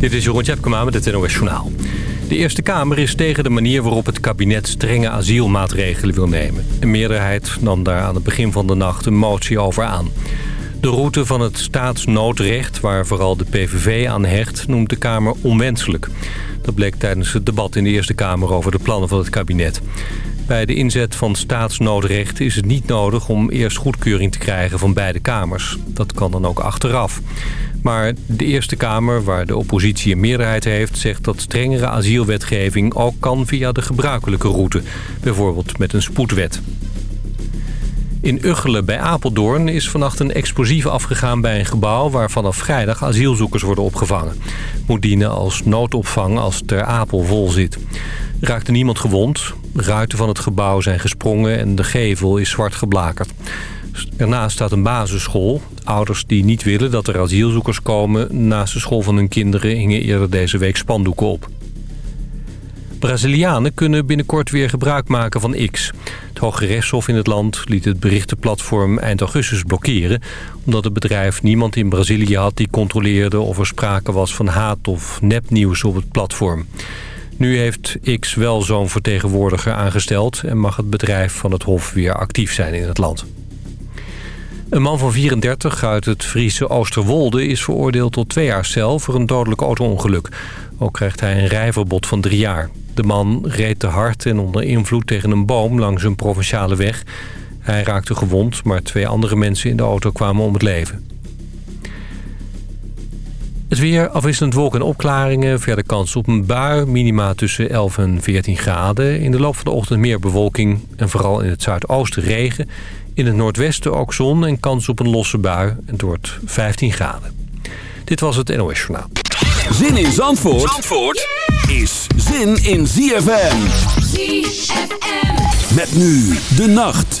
Dit is Jeroen Tjepkema met het NOS Journaal. De Eerste Kamer is tegen de manier waarop het kabinet strenge asielmaatregelen wil nemen. Een meerderheid nam daar aan het begin van de nacht een motie over aan. De route van het staatsnoodrecht, waar vooral de PVV aan hecht, noemt de Kamer onwenselijk. Dat bleek tijdens het debat in de Eerste Kamer over de plannen van het kabinet. Bij de inzet van staatsnoodrecht is het niet nodig om eerst goedkeuring te krijgen van beide kamers. Dat kan dan ook achteraf. Maar de Eerste Kamer, waar de oppositie een meerderheid heeft... zegt dat strengere asielwetgeving ook kan via de gebruikelijke route. Bijvoorbeeld met een spoedwet. In Uggelen bij Apeldoorn is vannacht een explosief afgegaan bij een gebouw... waar vanaf vrijdag asielzoekers worden opgevangen. Moet dienen als noodopvang als Ter Apel vol zit. Raakte niemand gewond. De ruiten van het gebouw zijn gesprongen en de gevel is zwart geblakerd. Ernaast staat een basisschool. Ouders die niet willen dat er asielzoekers komen... naast de school van hun kinderen hingen eerder deze week spandoeken op. Brazilianen kunnen binnenkort weer gebruik maken van X. Het Hoge Rechtshof in het land liet het berichtenplatform eind augustus blokkeren... omdat het bedrijf niemand in Brazilië had die controleerde... of er sprake was van haat of nepnieuws op het platform. Nu heeft X wel zo'n vertegenwoordiger aangesteld... en mag het bedrijf van het Hof weer actief zijn in het land. Een man van 34 uit het Friese Oosterwolde is veroordeeld tot twee jaar cel voor een dodelijk auto-ongeluk. Ook krijgt hij een rijverbod van drie jaar. De man reed te hard en onder invloed tegen een boom langs een provinciale weg. Hij raakte gewond, maar twee andere mensen in de auto kwamen om het leven. Het weer, afwisselend wolken en opklaringen. Verder kans op een bui, minima tussen 11 en 14 graden. In de loop van de ochtend meer bewolking en vooral in het zuidoosten regen. In het noordwesten ook zon en kans op een losse bui. En het wordt 15 graden. Dit was het NOS Journaal. Zin in Zandvoort, Zandvoort is zin in ZFM. ZFM. Met nu de nacht.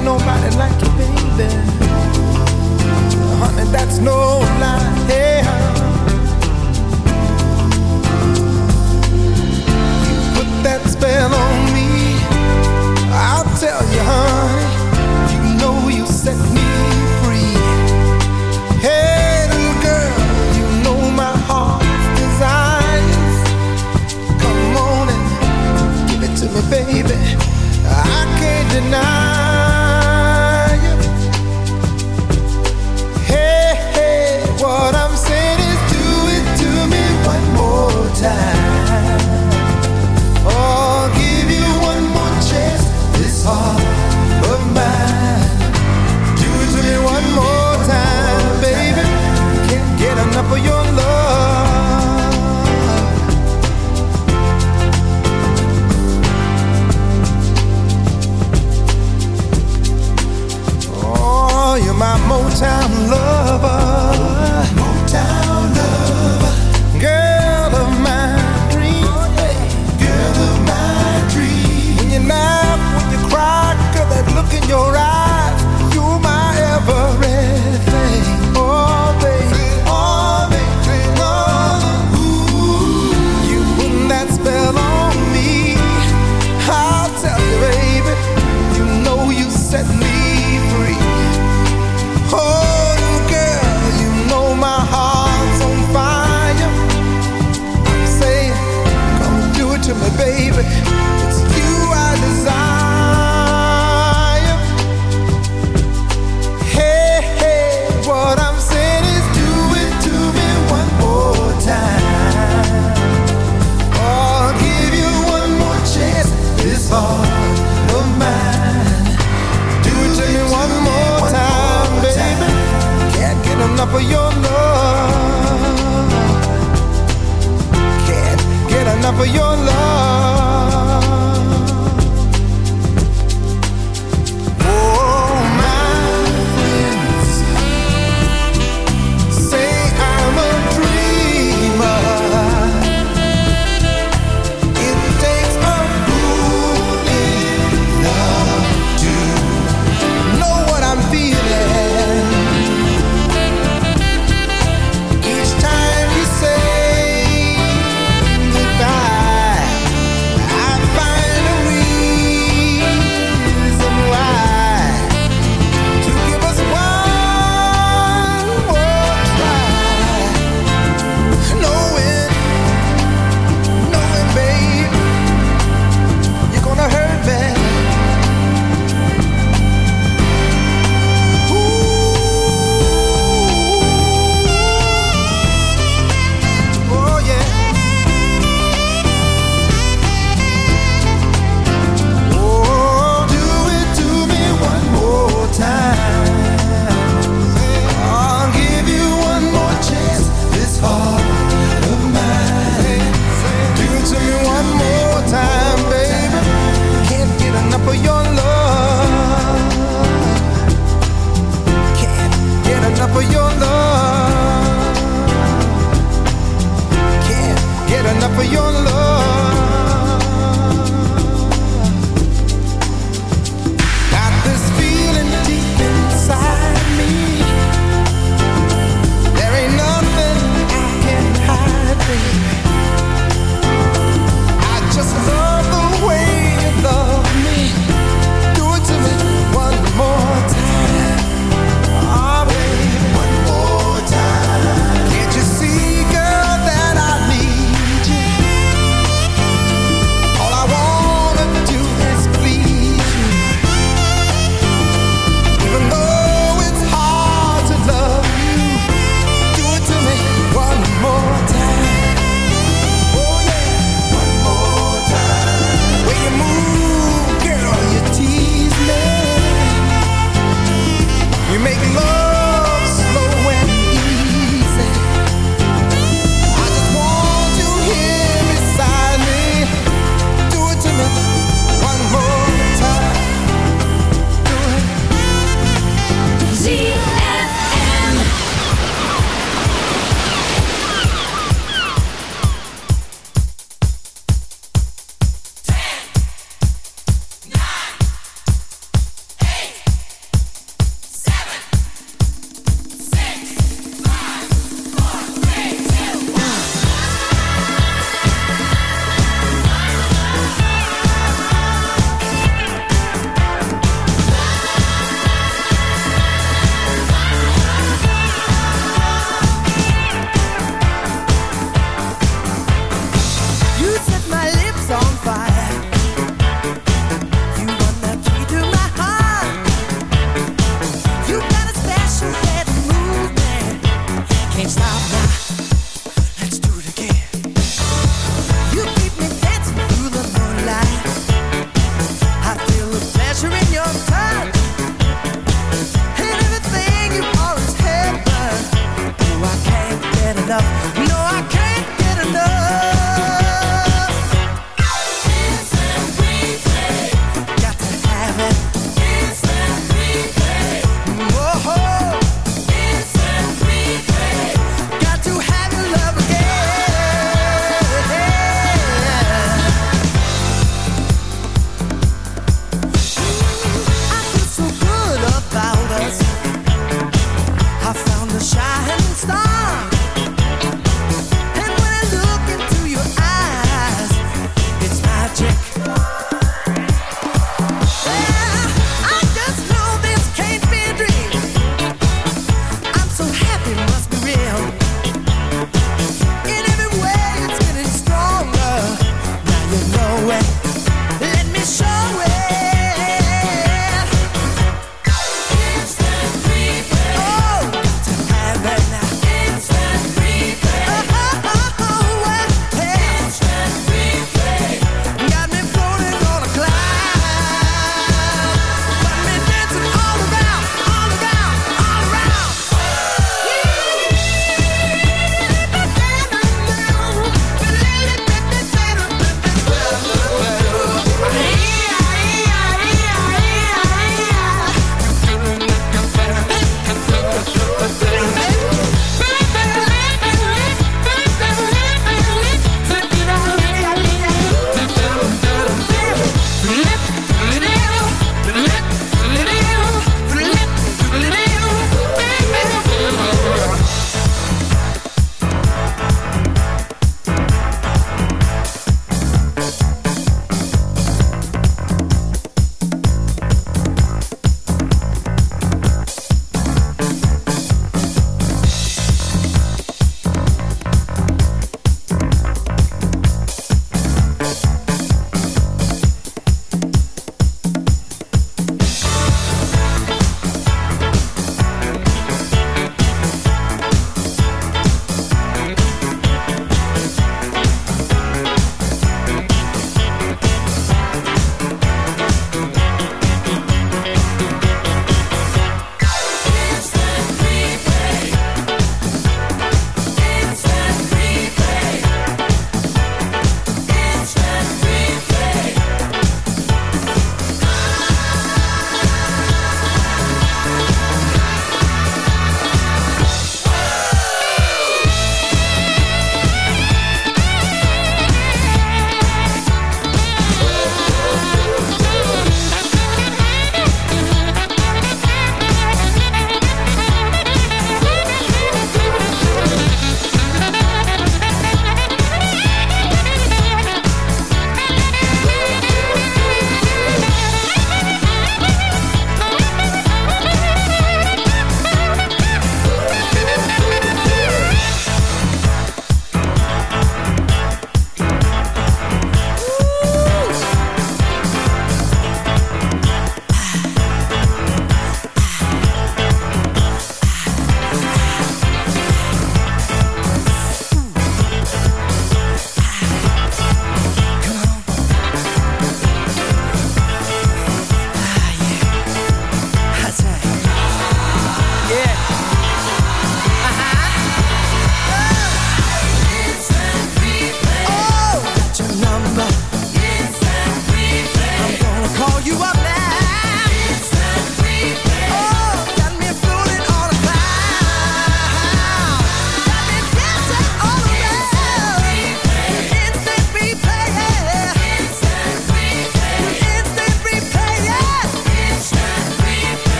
ain't nobody like you, baby. Honey, that's no lie. Hey, you put that spell on me. I'll tell you, honey. You know you set me free. Hey, little girl, you know my heart's desires. Come on and give it to me, baby. I can't deny Motown lover. Girl of my dreams. Oh, girl of my dreams. When you laugh, when you cry, girl, that look in your eyes your love.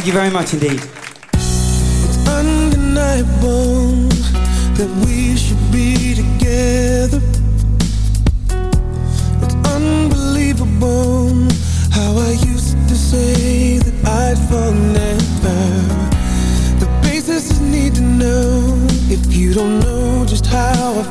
Thank you very much indeed. undeniable that we should be together. It's unbelievable how I used to say that I'd fall never. The basis is need to know if you don't know just how I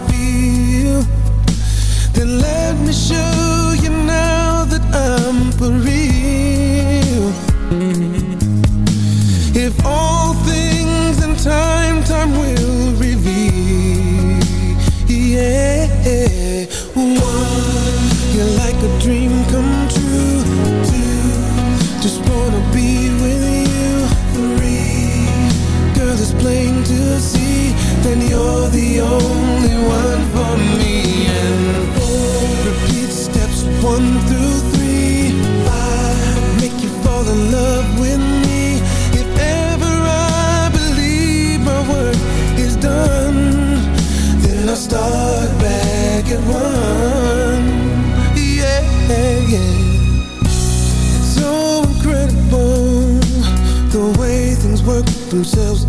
themselves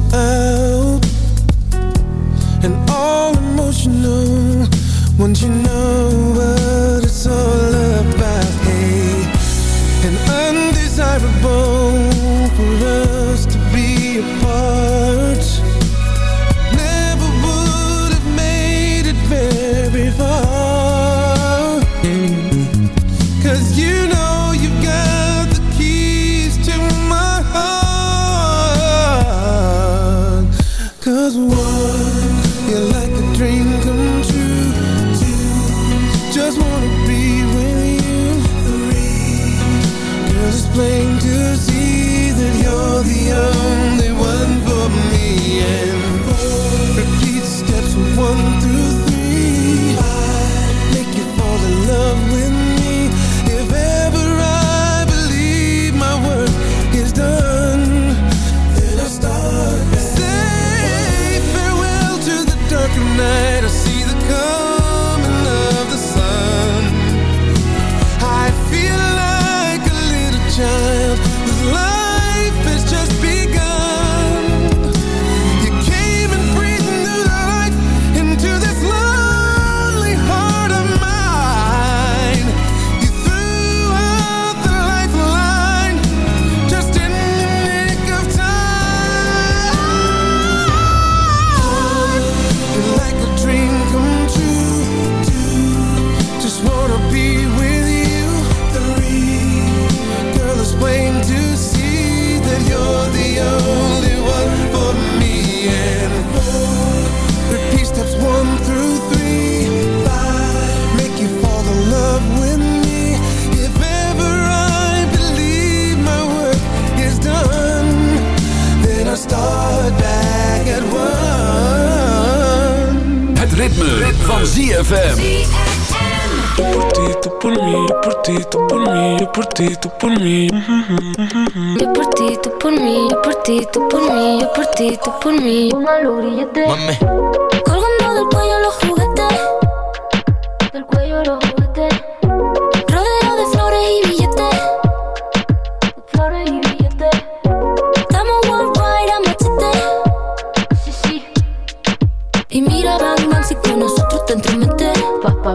ZFM. Por ti, tú por mí, yo por ti, tú por mí, yo por ti, tú por mí. Yo por ti, tú por mí, yo por ti, tú por mí, yo por ti, tú por mí. Póngalo grillete. Mami, Colgando del cuello los juguetes. Del cuello los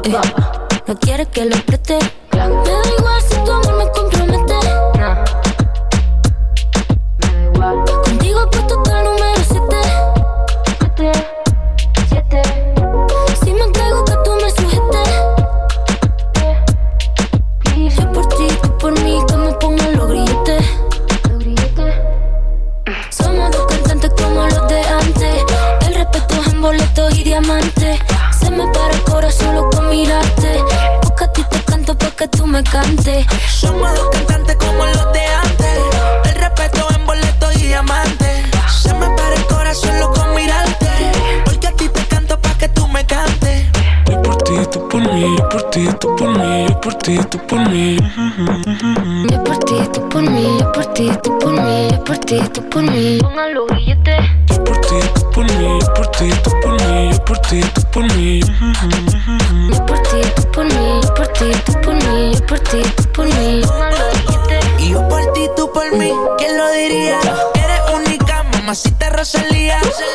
No quiere que lo preste. Me ti, tú por mí. Yo por ti, tú por mí, yo por ti, tú por mí, yo por ti, tú por mí. Pongan los grilletes. Yo por ti, tú por mí, yo por ti, tú por mí, yo por ti, tú por mí. Yo por ti, tú por mí, yo por ti, tú por mí, yo por ti, tú por mí. Pongan los grilletes. Y yo por ti, tú por mí. ¿Quién lo diría? Eres única, mamacita Rosalía. Tiene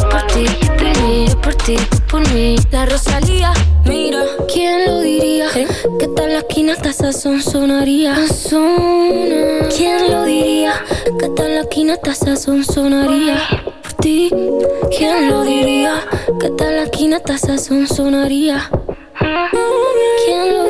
ti, por mí. La Rosalía, mira, ¿quién lo diría? Que tal la esquina hasta sazón sonaría. ¿Quién lo diría? Que tal la esquina hasta sazón sonaría. Por ti, ¿quién lo diría? Que tal la esquina hasta sazón sonaría. ¿Quién lo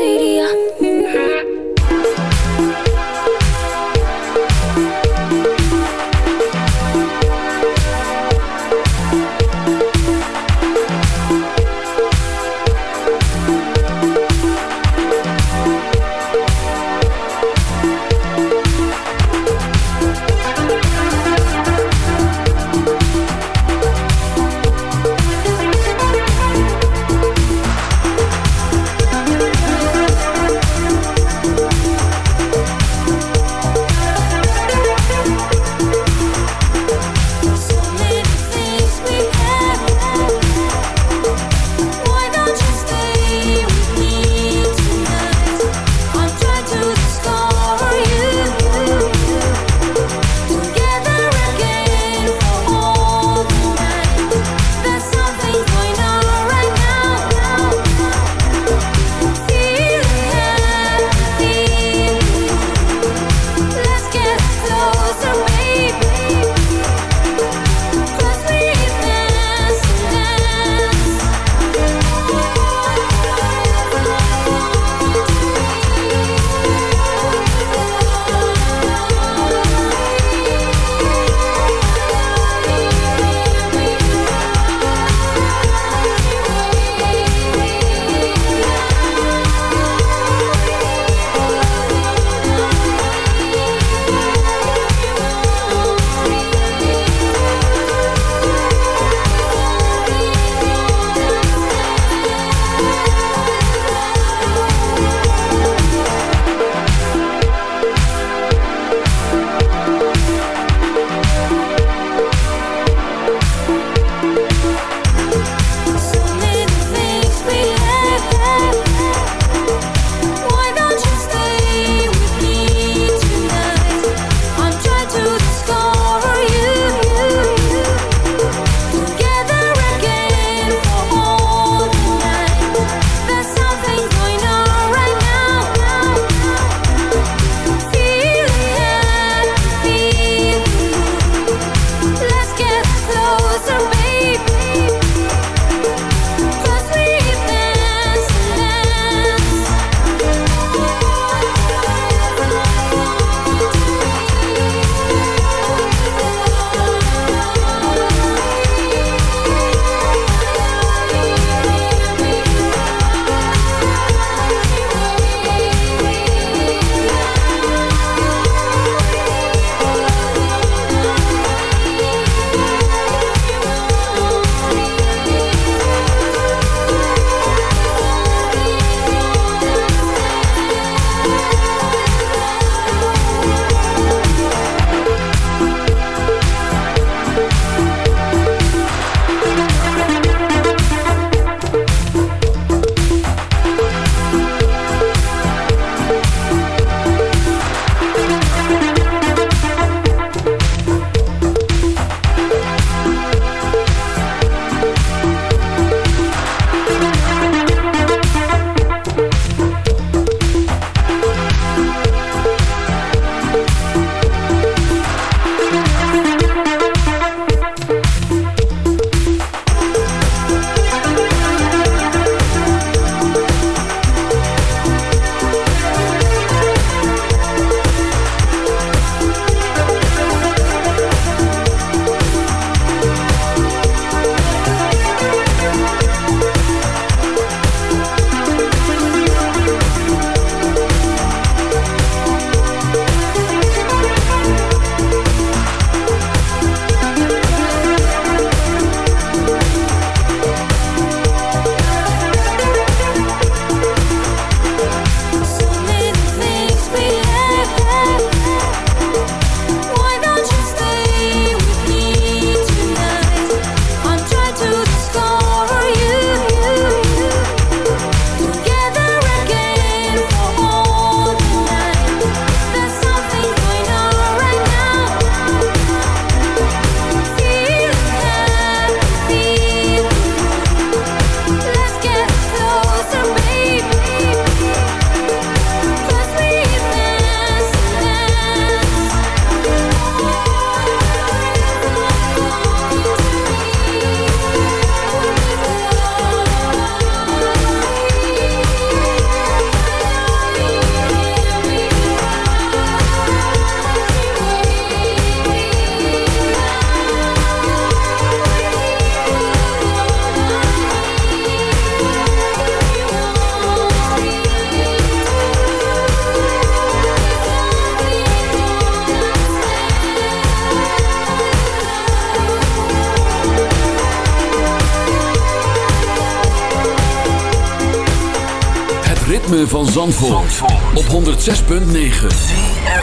Op 106.9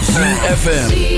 CFFM